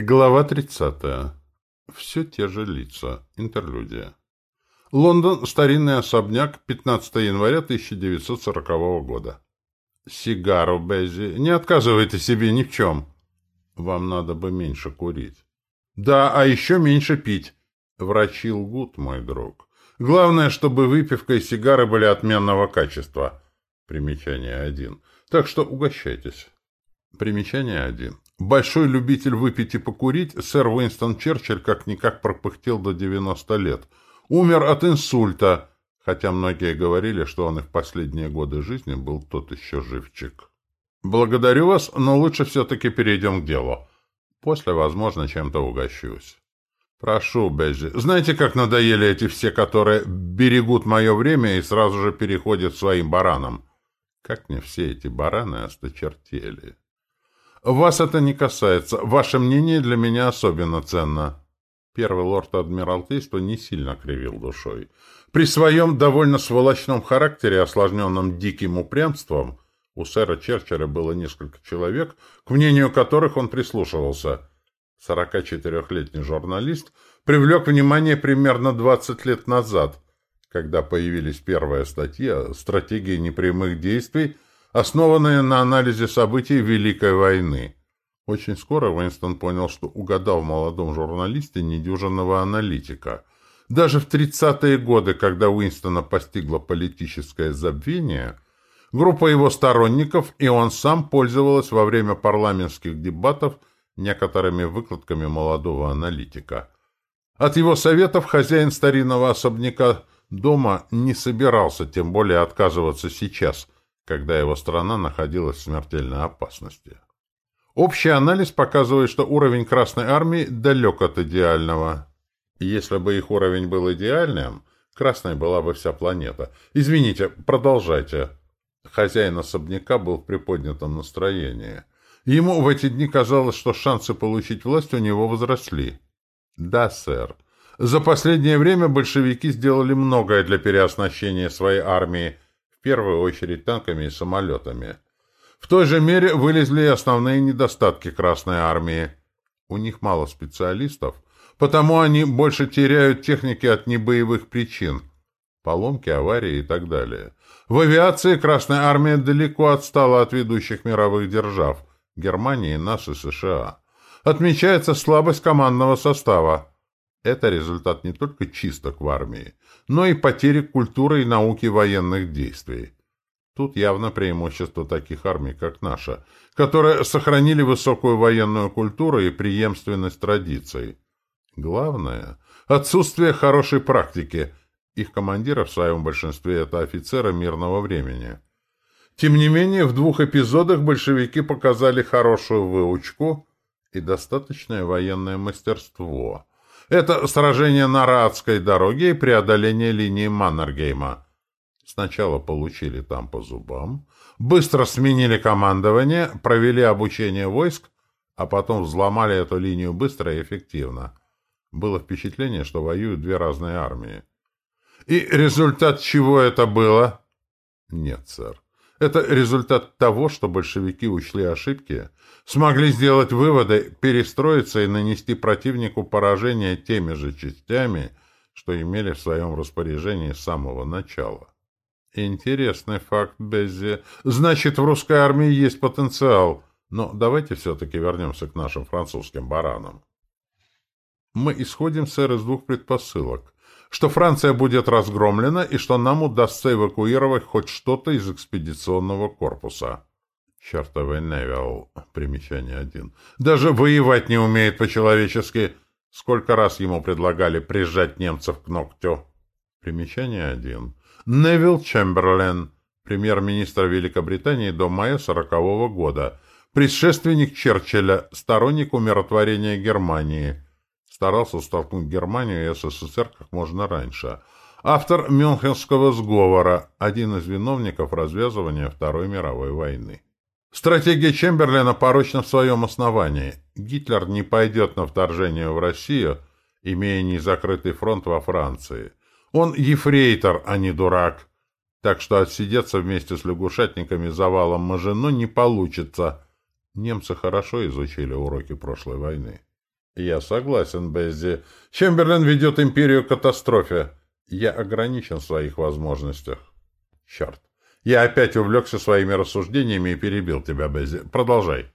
Глава 30. Все те же лица. Интерлюдия. Лондон. Старинный особняк. 15 января 1940 года. Сигару, Беззи. Не отказывайте себе ни в чем. Вам надо бы меньше курить. Да, а еще меньше пить. Врачи лгут, мой друг. Главное, чтобы выпивка и сигары были отменного качества. Примечание один. Так что угощайтесь. Примечание один. Большой любитель выпить и покурить, сэр Уинстон Черчилль как-никак пропыхтел до 90 лет. Умер от инсульта, хотя многие говорили, что он и в последние годы жизни был тот еще живчик. Благодарю вас, но лучше все-таки перейдем к делу. После, возможно, чем-то угощусь. Прошу, Беззи. Знаете, как надоели эти все, которые берегут мое время и сразу же переходят своим баранам? Как мне все эти бараны осточертели. Вас это не касается. Ваше мнение для меня особенно ценно. Первый лорд Адмиралтейства не сильно кривил душой. При своем довольно сволочном характере, осложненном диким упрямством, у сэра Черчера было несколько человек, к мнению которых он прислушивался. 44-летний журналист привлек внимание примерно 20 лет назад, когда появились первые статьи о стратегии непрямых действий основанная на анализе событий Великой войны. Очень скоро Уинстон понял, что угадал в молодом журналисте недюжинного аналитика. Даже в 30-е годы, когда Уинстона постигло политическое забвение, группа его сторонников и он сам пользовалась во время парламентских дебатов некоторыми выкладками молодого аналитика. От его советов хозяин старинного особняка дома не собирался тем более отказываться сейчас – когда его страна находилась в смертельной опасности. Общий анализ показывает, что уровень Красной Армии далек от идеального. Если бы их уровень был идеальным, красной была бы вся планета. Извините, продолжайте. Хозяин особняка был в приподнятом настроении. Ему в эти дни казалось, что шансы получить власть у него возросли. Да, сэр. За последнее время большевики сделали многое для переоснащения своей армии, в первую очередь танками и самолетами. В той же мере вылезли и основные недостатки Красной Армии. У них мало специалистов, потому они больше теряют техники от небоевых причин. Поломки, аварии и так далее. В авиации Красная Армия далеко отстала от ведущих мировых держав – Германии, НАС и США. Отмечается слабость командного состава. Это результат не только чисток в армии, но и потери культуры и науки военных действий. Тут явно преимущество таких армий, как наша, которые сохранили высокую военную культуру и преемственность традиций. Главное – отсутствие хорошей практики. Их командиры в своем большинстве – это офицеры мирного времени. Тем не менее, в двух эпизодах большевики показали хорошую выучку и достаточное военное мастерство – это сражение на Радской дороге и преодоление линии Маннергейма. Сначала получили там по зубам, быстро сменили командование, провели обучение войск, а потом взломали эту линию быстро и эффективно. Было впечатление, что воюют две разные армии. И результат чего это было? Нет, сэр. Это результат того, что большевики учли ошибки, смогли сделать выводы, перестроиться и нанести противнику поражение теми же частями, что имели в своем распоряжении с самого начала. Интересный факт, Беззи. Значит, в русской армии есть потенциал. Но давайте все-таки вернемся к нашим французским баранам. Мы исходим, сэр, из двух предпосылок что Франция будет разгромлена и что нам удастся эвакуировать хоть что-то из экспедиционного корпуса. Чертовый Невилл. Примечание один. Даже воевать не умеет по-человечески. Сколько раз ему предлагали прижать немцев к ногтю. Примечание один. Невилл Чемберлен, премьер-министр Великобритании до мая сорокового года, предшественник Черчилля, сторонник умиротворения Германии – старался столкнуть Германию и СССР как можно раньше. Автор Мюнхенского сговора, один из виновников развязывания Второй мировой войны. Стратегия Чемберлена порочна в своем основании. Гитлер не пойдет на вторжение в Россию, имея незакрытый фронт во Франции. Он ефрейтор, а не дурак. Так что отсидеться вместе с лягушатниками завалом Мажино не получится. Немцы хорошо изучили уроки прошлой войны. Я согласен, Беззи. Чемберлен ведет империю к катастрофе. Я ограничен в своих возможностях. Черт. Я опять увлекся своими рассуждениями и перебил тебя, Беззи. Продолжай.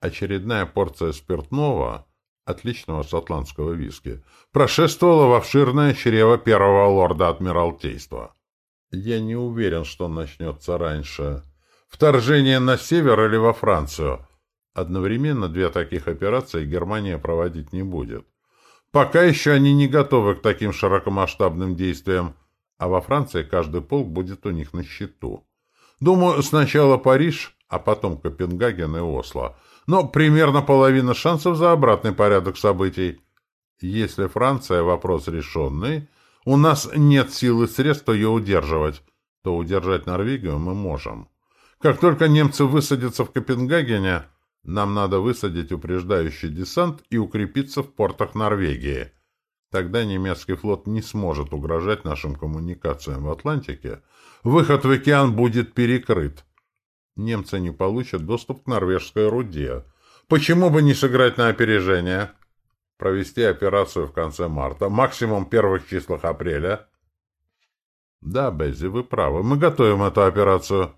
Очередная порция спиртного, отличного шотландского виски, прошествовала в обширное чрево первого лорда Адмиралтейства. Я не уверен, что начнется раньше. Вторжение на север или во Францию. Одновременно две таких операции Германия проводить не будет. Пока еще они не готовы к таким широкомасштабным действиям, а во Франции каждый полк будет у них на счету. Думаю, сначала Париж, а потом Копенгаген и Осло. Но примерно половина шансов за обратный порядок событий. Если Франция — вопрос решенный, у нас нет сил и средств ее удерживать, то удержать Норвегию мы можем. Как только немцы высадятся в Копенгагене, нам надо высадить упреждающий десант и укрепиться в портах Норвегии. Тогда немецкий флот не сможет угрожать нашим коммуникациям в Атлантике. Выход в океан будет перекрыт. Немцы не получат доступ к норвежской руде. Почему бы не сыграть на опережение? Провести операцию в конце марта, максимум первых числах апреля. Да, Беззи, вы правы. Мы готовим эту операцию.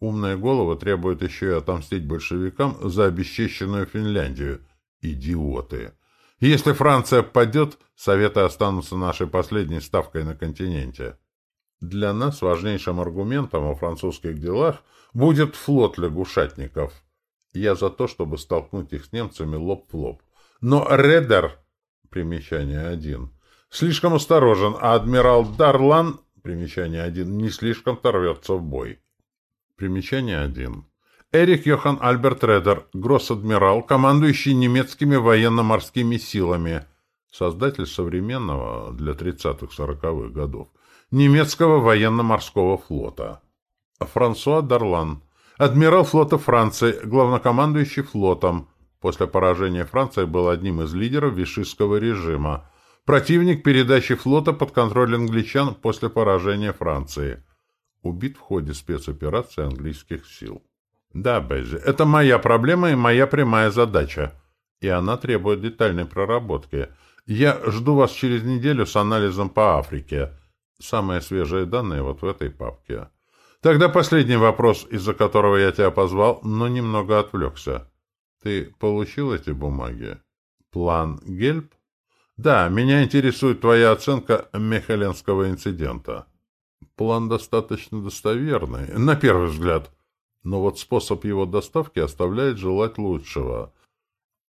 Умные головы требуют еще и отомстить большевикам за обесчещенную Финляндию. Идиоты! Если Франция падет, Советы останутся нашей последней ставкой на континенте. Для нас важнейшим аргументом о французских делах будет флот лягушатников. Я за то, чтобы столкнуть их с немцами лоб в лоб. Но Редер, примечание один, слишком осторожен, а адмирал Дарлан, примечание один, не слишком торвется в бой. Примечание 1. Эрик Йохан Альберт Редер, гросс-адмирал, командующий немецкими военно-морскими силами, создатель современного для 30-40-х годов немецкого военно-морского флота. Франсуа Дарлан, адмирал флота Франции, главнокомандующий флотом, после поражения Франции был одним из лидеров вишистского режима, противник передачи флота под контроль англичан после поражения Франции – убит в ходе спецоперации английских сил. Да, Беззи, это моя проблема и моя прямая задача. И она требует детальной проработки. Я жду вас через неделю с анализом по Африке. Самые свежие данные вот в этой папке. Тогда последний вопрос, из-за которого я тебя позвал, но немного отвлекся. Ты получил эти бумаги? План Гельб? Да, меня интересует твоя оценка Мехеленского инцидента. План достаточно достоверный, на первый взгляд, но вот способ его доставки оставляет желать лучшего.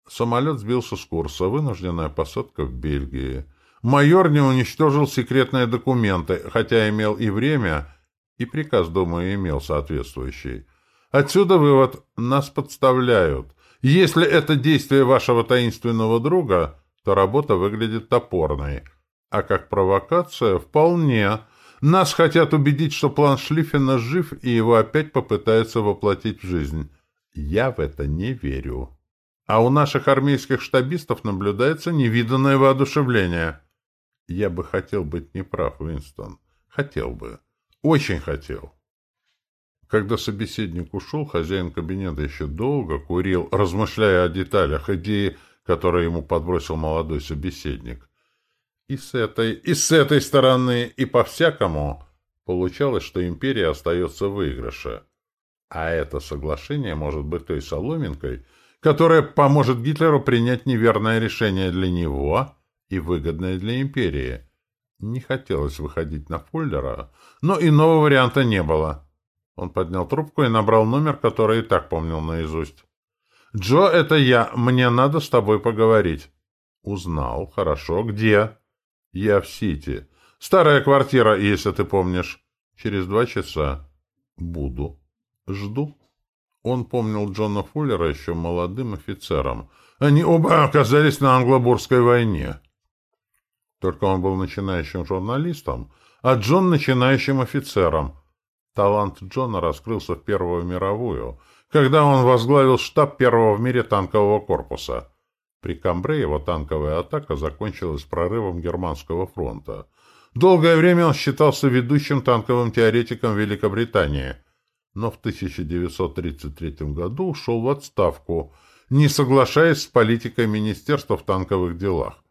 Самолет сбился с курса, вынужденная посадка в Бельгии. Майор не уничтожил секретные документы, хотя имел и время, и приказ, думаю, имел соответствующий. Отсюда вывод — нас подставляют. Если это действие вашего таинственного друга, то работа выглядит топорной. А как провокация — вполне. Нас хотят убедить, что план Шлиффена жив, и его опять попытаются воплотить в жизнь. Я в это не верю. А у наших армейских штабистов наблюдается невиданное воодушевление. Я бы хотел быть неправ, Уинстон. Хотел бы. Очень хотел. Когда собеседник ушел, хозяин кабинета еще долго курил, размышляя о деталях идеи, которые ему подбросил молодой собеседник. И с этой, и с этой стороны, и по-всякому получалось, что империя остается в выигрыше. А это соглашение может быть той соломинкой, которая поможет Гитлеру принять неверное решение для него и выгодное для империи. Не хотелось выходить на Фуллера, но иного варианта не было. Он поднял трубку и набрал номер, который и так помнил наизусть. «Джо, это я. Мне надо с тобой поговорить». «Узнал. Хорошо. Где?» Я в Сити. Старая квартира, если ты помнишь. Через два часа. Буду. Жду. Он помнил Джона Фуллера еще молодым офицером. Они оба оказались на англобурской войне. Только он был начинающим журналистом, а Джон — начинающим офицером. Талант Джона раскрылся в Первую мировую, когда он возглавил штаб первого в мире танкового корпуса. При Камбре его танковая атака закончилась прорывом Германского фронта. Долгое время он считался ведущим танковым теоретиком Великобритании, но в 1933 году ушел в отставку не соглашаясь с политикой министерства в танковых делах.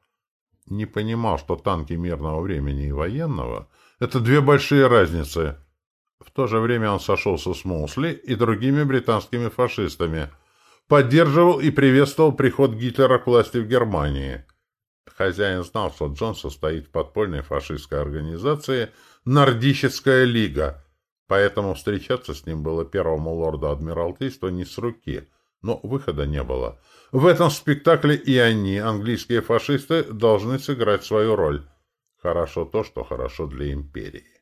Не понимал, что танки мирного времени и военного — это две большие разницы. В то же время он сошелся с Моусли и другими британскими фашистами, поддерживал и приветствовал приход Гитлера к власти в Германии. Хозяин знал, что Джон состоит в подпольной фашистской организации «Нордическая лига», поэтому встречаться с ним было первому лорду Адмиралтейства не с руки — но выхода не было. В этом спектакле и они, английские фашисты, должны сыграть свою роль. Хорошо то, что хорошо для империи.